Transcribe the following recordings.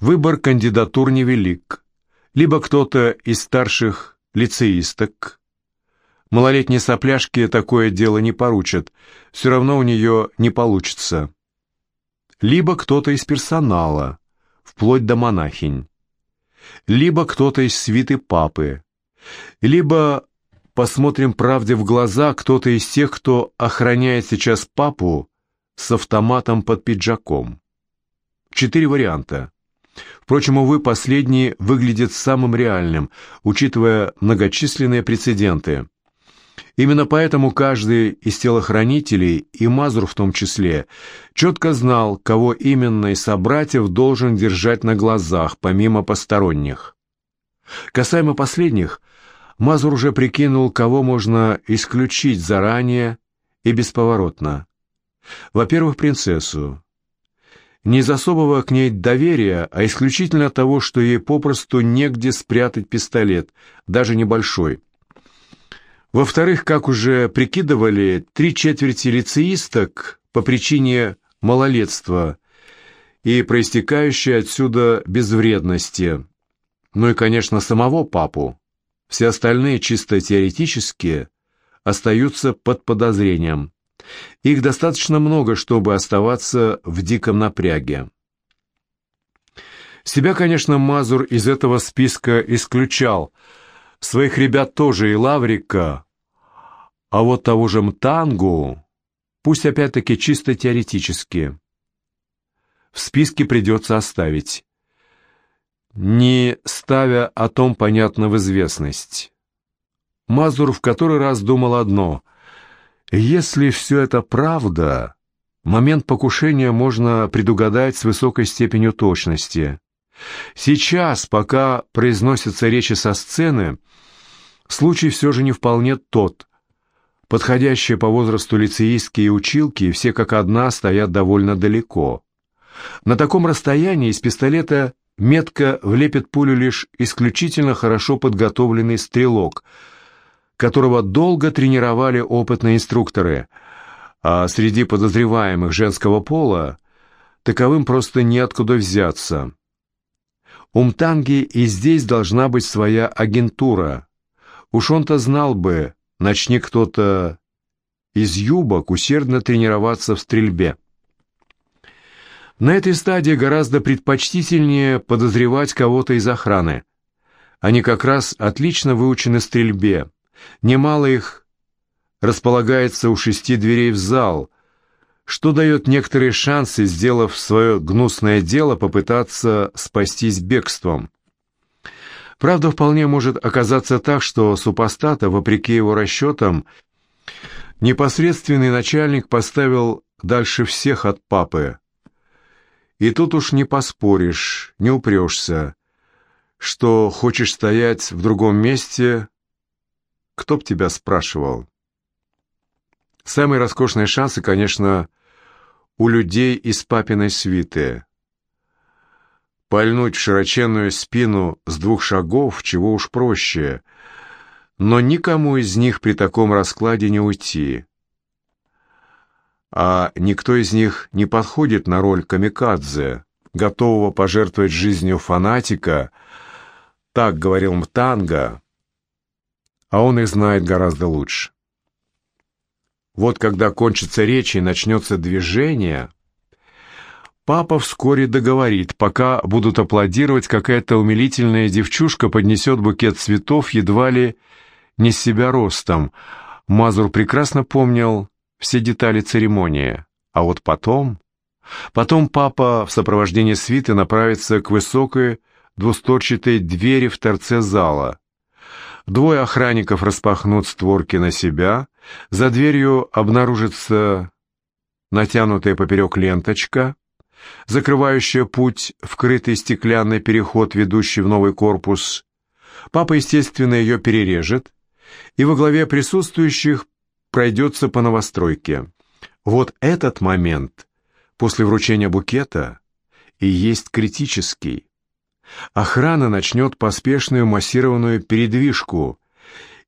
Выбор кандидатур невелик. Либо кто-то из старших лицеисток. Малолетней сопляшке такое дело не поручат, все равно у нее не получится. Либо кто-то из персонала, вплоть до монахинь. Либо кто-то из свиты папы. Либо, посмотрим правде в глаза, кто-то из тех, кто охраняет сейчас папу с автоматом под пиджаком. Четыре варианта. Впрочем, увы, последний выглядит самым реальным, учитывая многочисленные прецеденты. Именно поэтому каждый из телохранителей, и Мазур в том числе, четко знал, кого именно из собратьев должен держать на глазах, помимо посторонних. Касаемо последних, Мазур уже прикинул, кого можно исключить заранее и бесповоротно. Во-первых, принцессу не из особого к ней доверия, а исключительно того, что ей попросту негде спрятать пистолет, даже небольшой. Во-вторых, как уже прикидывали, три четверти лицеисток по причине малолетства и проистекающей отсюда безвредности. Ну и, конечно, самого папу. Все остальные, чисто теоретические, остаются под подозрением. Их достаточно много, чтобы оставаться в диком напряге. Себя, конечно, Мазур из этого списка исключал. Своих ребят тоже и Лаврика. А вот того же Мтангу, пусть опять-таки чисто теоретически, в списке придется оставить, не ставя о том, понятно, в известность. Мазур в который раз думал одно — если все это правда, момент покушения можно предугадать с высокой степенью точности. Сейчас, пока произносятся речи со сцены, случай все же не вполне тот. Подходящие по возрасту лицеистские училки все как одна стоят довольно далеко. На таком расстоянии из пистолета метко влепит пулю лишь исключительно хорошо подготовленный стрелок – которого долго тренировали опытные инструкторы, а среди подозреваемых женского пола таковым просто неоткуда взяться. У Мтанги и здесь должна быть своя агентура. Уж он-то знал бы, начни кто-то из юбок усердно тренироваться в стрельбе. На этой стадии гораздо предпочтительнее подозревать кого-то из охраны. Они как раз отлично выучены стрельбе, Немало их располагается у шести дверей в зал, что дает некоторые шансы, сделав свое гнусное дело, попытаться спастись бегством. Правда, вполне может оказаться так, что супостата, вопреки его расчетам, непосредственный начальник поставил дальше всех от папы. И тут уж не поспоришь, не упрешься, что хочешь стоять в другом месте, кто б тебя спрашивал? Самые роскошные шансы, конечно, у людей из папиной свиты. Пальнуть в широченную спину с двух шагов, чего уж проще, но никому из них при таком раскладе не уйти. А никто из них не подходит на роль камикадзе, готового пожертвовать жизнью фанатика, так говорил Мтанга, а он их знает гораздо лучше. Вот когда кончится речь и начнется движение, папа вскоре договорит, пока будут аплодировать, какая-то умилительная девчушка поднесет букет цветов едва ли не с себя ростом. Мазур прекрасно помнил все детали церемонии. А вот потом... Потом папа в сопровождении свиты направится к высокой двусторчатой двери в торце зала. Двое охранников распахнут створки на себя, за дверью обнаружится натянутая поперек ленточка, закрывающая путь в крытый стеклянный переход, ведущий в новый корпус. Папа, естественно, ее перережет, и во главе присутствующих пройдется по новостройке. Вот этот момент после вручения букета и есть критический. Охрана начнет поспешную массированную передвижку,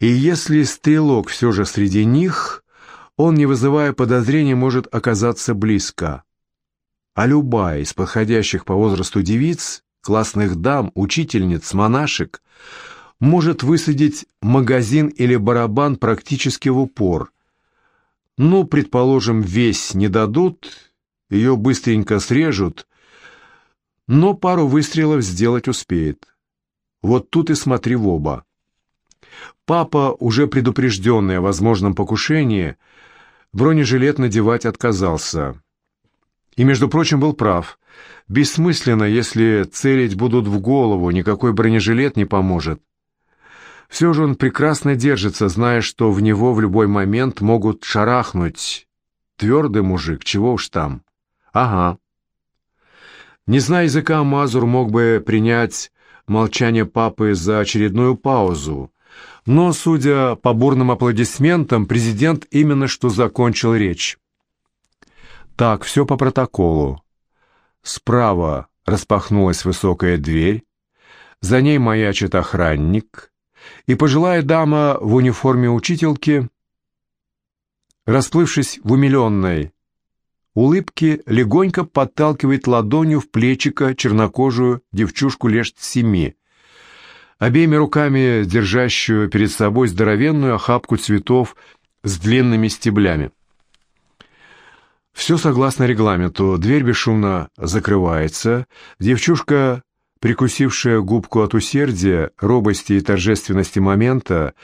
и если стрелок все же среди них, он, не вызывая подозрений, может оказаться близко. А любая из подходящих по возрасту девиц классных дам, учительниц, монашек, может высадить магазин или барабан практически в упор. Ну, предположим, весь не дадут, ее быстренько срежут, но пару выстрелов сделать успеет. Вот тут и смотри в оба. Папа, уже предупрежденный о возможном покушении, бронежилет надевать отказался. И, между прочим, был прав. Бессмысленно, если целить будут в голову, никакой бронежилет не поможет. Все же он прекрасно держится, зная, что в него в любой момент могут шарахнуть. Твердый мужик, чего уж там. Ага. Не зная языка, Мазур мог бы принять молчание папы за очередную паузу. Но, судя по бурным аплодисментам, президент именно что закончил речь. Так, все по протоколу. Справа распахнулась высокая дверь, за ней маячит охранник, и пожилая дама в униформе учительки, расплывшись в умиленной улыбке, легонько подталкивает ладонью в плечико чернокожую девчушку лет семи, обеими руками держащую перед собой здоровенную охапку цветов с длинными стеблями. Все согласно регламенту. Дверь бесшумно закрывается. Девчушка, прикусившая губку от усердия, робости и торжественности момента,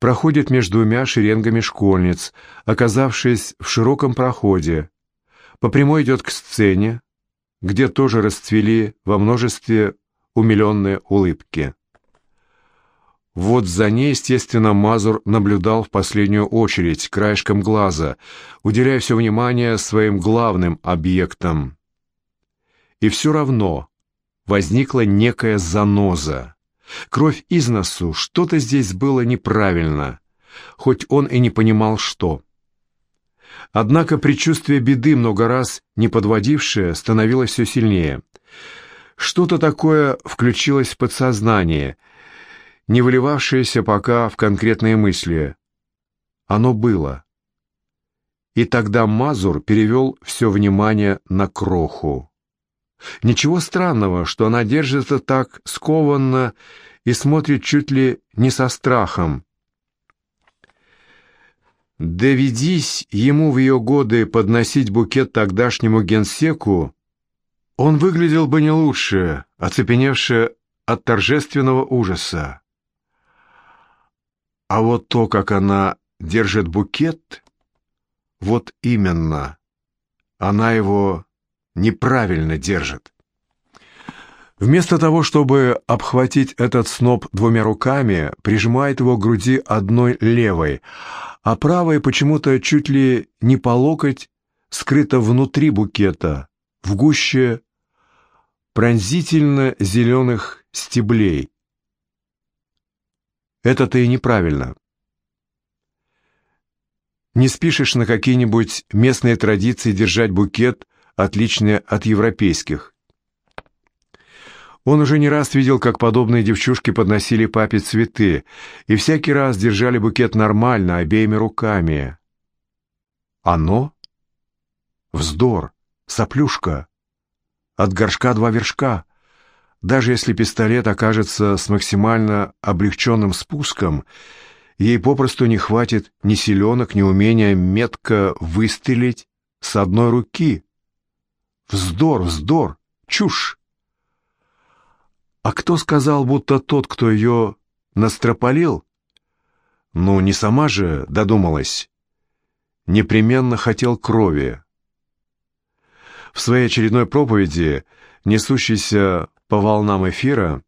проходит между двумя шеренгами школьниц, оказавшись в широком проходе. По прямой идет к сцене, где тоже расцвели во множестве умиленные улыбки. Вот за ней, естественно, Мазур наблюдал в последнюю очередь, краешком глаза, уделяя все внимание своим главным объектам. И все равно возникла некая заноза. Кровь из носу, что-то здесь было неправильно, хоть он и не понимал, что. Однако предчувствие беды, много раз не подводившее, становилось все сильнее. Что-то такое включилось в подсознание — не выливавшееся пока в конкретные мысли. Оно было. И тогда Мазур перевел все внимание на кроху. Ничего странного, что она держится так скованно и смотрит чуть ли не со страхом. Доведись ему в ее годы подносить букет тогдашнему генсеку, он выглядел бы не лучше, оцепеневший от торжественного ужаса. А вот то, как она держит букет, вот именно, она его неправильно держит. Вместо того, чтобы обхватить этот сноп двумя руками, прижимает его к груди одной левой, а правая почему-то чуть ли не по локоть скрыта внутри букета, в гуще пронзительно зеленых стеблей. Это-то и неправильно. Не спишешь на какие-нибудь местные традиции держать букет, отличный от европейских. Он уже не раз видел, как подобные девчушки подносили папе цветы, и всякий раз держали букет нормально, обеими руками. Оно? Вздор, соплюшка. От горшка два вершка. Даже если пистолет окажется с максимально облегченным спуском, ей попросту не хватит ни селенок, ни умения метко выстрелить с одной руки. Вздор, вздор, чушь! А кто сказал, будто тот, кто ее настропалил? Ну, не сама же додумалась. Непременно хотел крови. В своей очередной проповеди, несущейся по волнам эфира,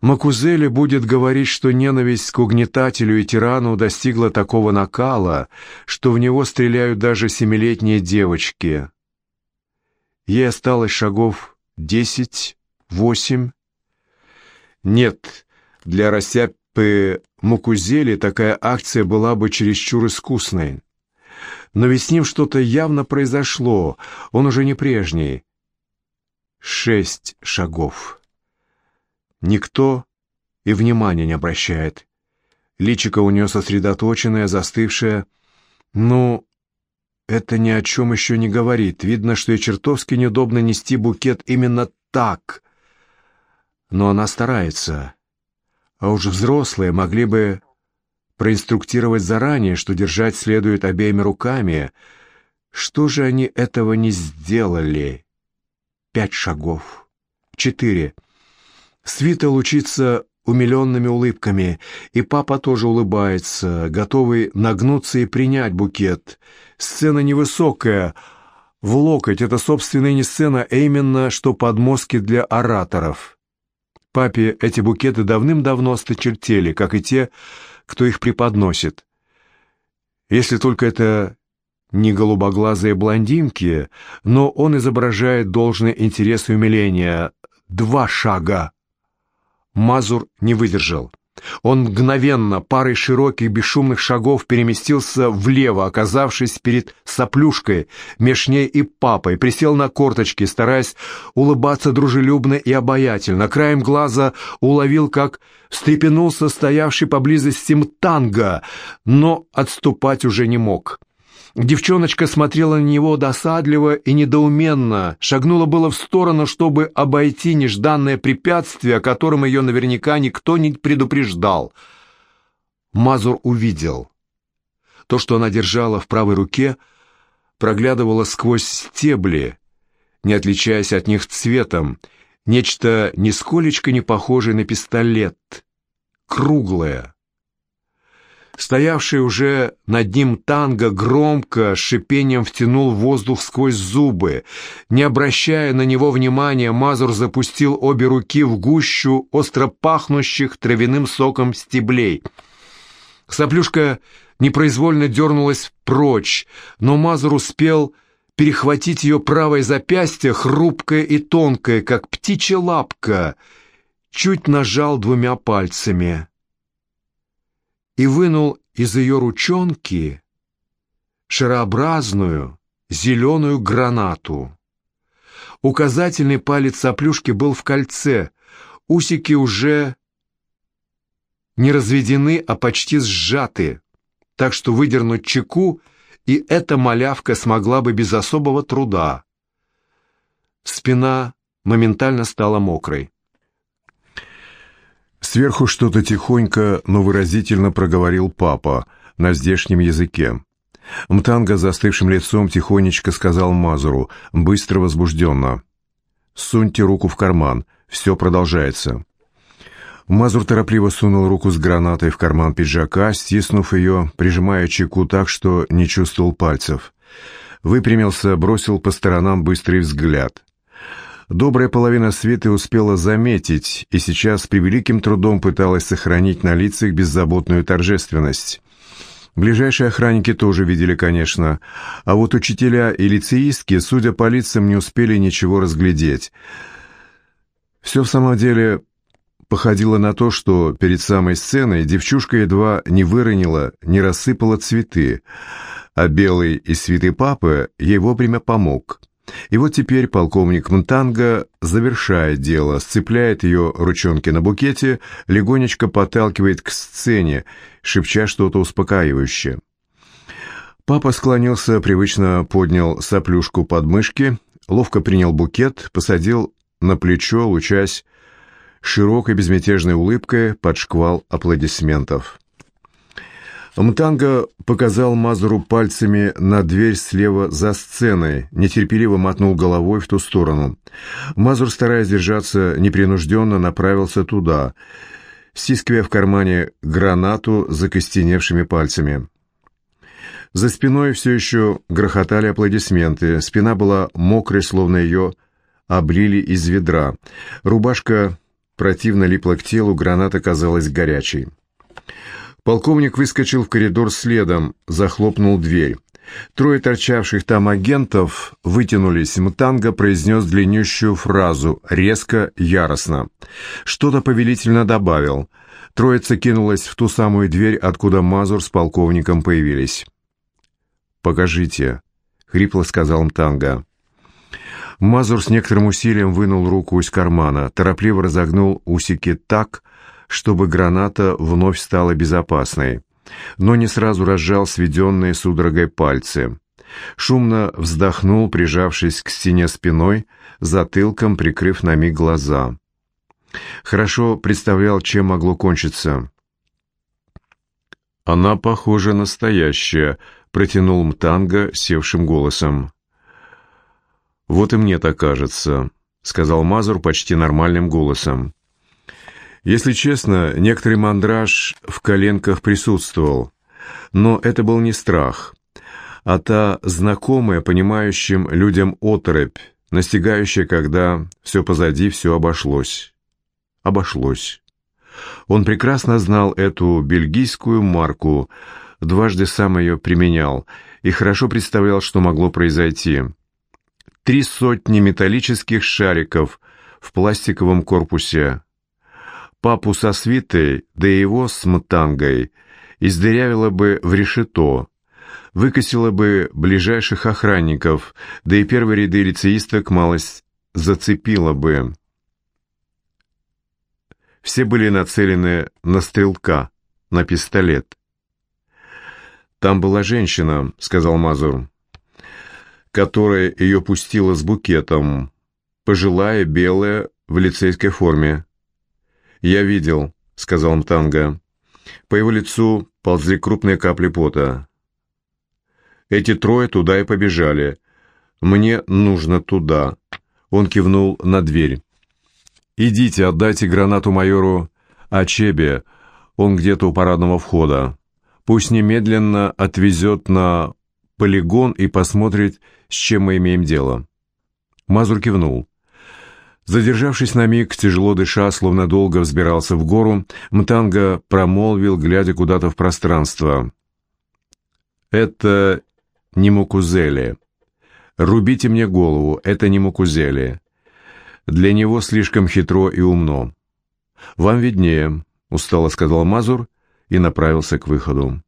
Макузели будет говорить, что ненависть к угнетателю и тирану достигла такого накала, что в него стреляют даже семилетние девочки. Ей осталось шагов десять, восемь. Нет, для Растяпы Макузели такая акция была бы чересчур искусной. Но ведь с ним что-то явно произошло, он уже не прежний. Шесть шагов. Никто и внимания не обращает. Личико у нее сосредоточенное, застывшее. Ну, это ни о чем еще не говорит. Видно, что и чертовски неудобно нести букет именно так. Но она старается. А уж взрослые могли бы проинструктировать заранее, что держать следует обеими руками. Что же они этого не сделали? Пять шагов. Четыре. Свита лучится умиленными улыбками, и папа тоже улыбается, готовый нагнуться и принять букет. Сцена невысокая, в локоть, это, собственно, не сцена, а именно, что подмостки для ораторов. Папе эти букеты давным-давно осточертели, как и те, кто их преподносит. Если только это не голубоглазые блондинки, но он изображает должный интерес и умиление. Два шага. Мазур не выдержал. Он мгновенно, парой широких бесшумных шагов переместился влево, оказавшись перед соплюшкой, меж и папой, присел на корточки, стараясь улыбаться дружелюбно и обаятельно. Краем глаза уловил, как встрепенулся стоявший поблизости Мтанга, но отступать уже не мог. Девчоночка смотрела на него досадливо и недоуменно, шагнула было в сторону, чтобы обойти нежданное препятствие, о котором ее наверняка никто не предупреждал. Мазур увидел. То, что она держала в правой руке, проглядывало сквозь стебли, не отличаясь от них цветом, нечто нисколечко не похожее на пистолет, круглое, Стоявший уже над ним танго громко, с шипением втянул воздух сквозь зубы. Не обращая на него внимания, Мазур запустил обе руки в гущу остро пахнущих травяным соком стеблей. Соплюшка непроизвольно дернулась прочь, но Мазур успел перехватить ее правое запястье, хрупкое и тонкое, как птичья лапка, чуть нажал двумя пальцами и вынул из ее ручонки шарообразную зеленую гранату. Указательный палец соплюшки был в кольце, усики уже не разведены, а почти сжаты, так что выдернуть чеку и эта малявка смогла бы без особого труда. Спина моментально стала мокрой. Сверху что-то тихонько, но выразительно проговорил папа на здешнем языке. Мтанга застывшим лицом тихонечко сказал Мазуру, быстро возбужденно. «Суньте руку в карман, все продолжается». Мазур торопливо сунул руку с гранатой в карман пиджака, стиснув ее, прижимая чеку так, что не чувствовал пальцев. Выпрямился, бросил по сторонам быстрый взгляд. Добрая половина света успела заметить, и сейчас с превеликим трудом пыталась сохранить на лицах беззаботную торжественность. Ближайшие охранники тоже видели, конечно, а вот учителя и лицеистки, судя по лицам, не успели ничего разглядеть. Все в самом деле походило на то, что перед самой сценой девчушка едва не выронила, не рассыпала цветы, а белый из цветы папы ей вовремя помог. И вот теперь полковник Мтанга завершает дело, сцепляет ее ручонки на букете, легонечко подталкивает к сцене, шепча что-то успокаивающее. Папа склонился, привычно поднял соплюшку под мышки, ловко принял букет, посадил на плечо, лучась широкой безмятежной улыбкой под шквал аплодисментов. Мтанга показал Мазуру пальцами на дверь слева за сценой, нетерпеливо мотнул головой в ту сторону. Мазур, стараясь держаться непринужденно, направился туда, стискивая в кармане гранату закостеневшими пальцами. За спиной все еще грохотали аплодисменты, спина была мокрой, словно ее облили из ведра. Рубашка противно липла к телу, граната казалась горячей. Полковник выскочил в коридор следом, захлопнул дверь. Трое торчавших там агентов вытянулись. Мтанга произнес длиннющую фразу, резко, яростно. Что-то повелительно добавил. Троица кинулась в ту самую дверь, откуда Мазур с полковником появились. «Покажите», — хрипло сказал Мтанга. Мазур с некоторым усилием вынул руку из кармана, торопливо разогнул усики так, чтобы граната вновь стала безопасной, но не сразу разжал сведенные судорогой пальцы. Шумно вздохнул, прижавшись к стене спиной, затылком прикрыв на миг глаза. Хорошо представлял, чем могло кончиться. «Она, похоже, настоящая», — протянул Мтанга севшим голосом. «Вот и мне так кажется», — сказал Мазур почти нормальным голосом. Если честно, некоторый мандраж в коленках присутствовал, но это был не страх, а та знакомая понимающим людям оторопь, настигающая, когда все позади, все обошлось. Обошлось. Он прекрасно знал эту бельгийскую марку, дважды сам ее применял и хорошо представлял, что могло произойти. Три сотни металлических шариков в пластиковом корпусе. Папу со свитой, да и его с мтангой, издырявило бы в решето, выкосило бы ближайших охранников, да и первые ряды лицеисток малость зацепило бы. Все были нацелены на стрелка, на пистолет. «Там была женщина», — сказал Мазур, «которая ее пустила с букетом, пожилая, белая, в лицейской форме». «Я видел», — сказал Мтанга. По его лицу ползли крупные капли пота. Эти трое туда и побежали. Мне нужно туда. Он кивнул на дверь. «Идите, отдайте гранату майору Ачебе. Он где-то у парадного входа. Пусть немедленно отвезет на полигон и посмотрит, с чем мы имеем дело». Мазур кивнул. Задержавшись на миг, тяжело дыша, словно долго взбирался в гору, Мтанга промолвил, глядя куда-то в пространство. «Это не Мукузели. Рубите мне голову, это не Мукузели. Для него слишком хитро и умно. Вам виднее, устало сказал Мазур и направился к выходу.